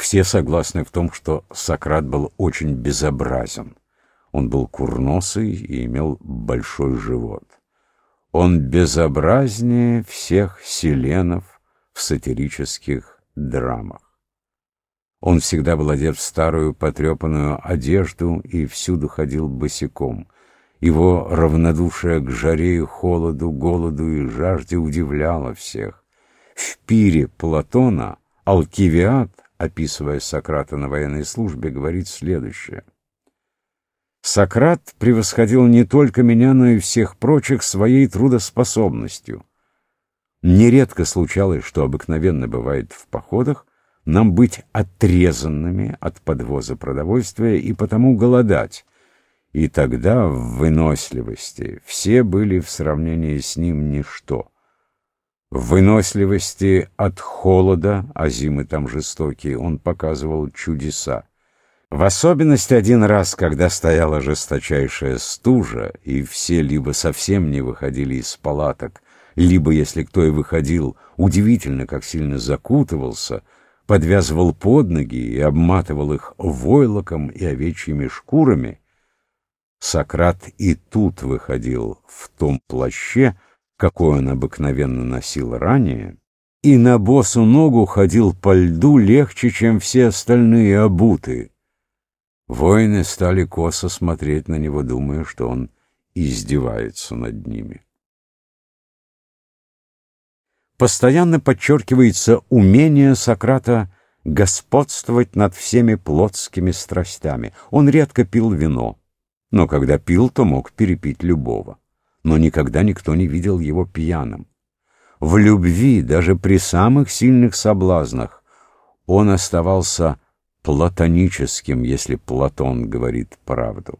Все согласны в том, что Сократ был очень безобразен. Он был курносый и имел большой живот. Он безобразнее всех селенов в сатирических драмах. Он всегда был одет в старую потрепанную одежду и всюду ходил босиком. Его равнодушие к жаре и холоду, голоду и жажде удивляло всех. В пире Платона Алкивиад, описывая Сократа на военной службе, говорит следующее. «Сократ превосходил не только меня, но и всех прочих своей трудоспособностью. Нередко случалось, что обыкновенно бывает в походах, нам быть отрезанными от подвоза продовольствия и потому голодать. И тогда в выносливости все были в сравнении с ним ничто. В выносливости от холода, а зимы там жестокие, он показывал чудеса. В особенности один раз, когда стояла жесточайшая стужа, и все либо совсем не выходили из палаток, либо, если кто и выходил, удивительно, как сильно закутывался — подвязывал под ноги и обматывал их войлоком и овечьими шкурами, Сократ и тут выходил в том плаще, какой он обыкновенно носил ранее, и на босу ногу ходил по льду легче, чем все остальные обуты. Воины стали косо смотреть на него, думая, что он издевается над ними. Постоянно подчеркивается умение Сократа господствовать над всеми плотскими страстями. Он редко пил вино, но когда пил, то мог перепить любого. Но никогда никто не видел его пьяным. В любви, даже при самых сильных соблазнах, он оставался платоническим, если Платон говорит правду.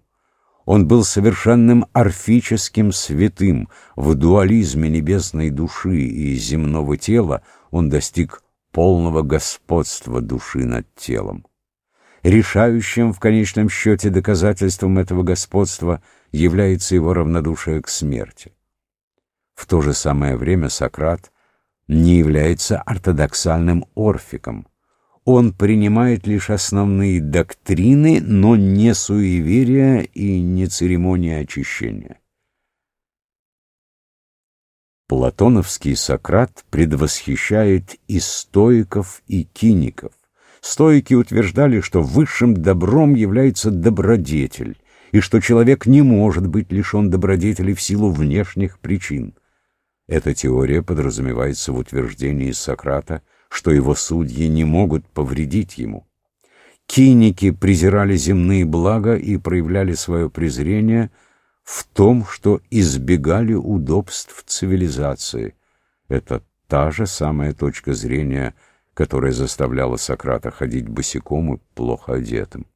Он был совершенным орфическим святым. В дуализме небесной души и земного тела он достиг полного господства души над телом. Решающим в конечном счете доказательством этого господства является его равнодушие к смерти. В то же самое время Сократ не является ортодоксальным орфиком, он принимает лишь основные доктрины, но не суеверия и не церемонии очищения. Платоновский Сократ предвосхищает и стоиков, и киников. Стоики утверждали, что высшим добром является добродетель, и что человек не может быть лишен добродетели в силу внешних причин. Эта теория подразумевается в утверждении Сократа, что его судьи не могут повредить ему. Киники презирали земные блага и проявляли свое презрение в том, что избегали удобств цивилизации. Это та же самая точка зрения, которая заставляла Сократа ходить босиком и плохо одетым.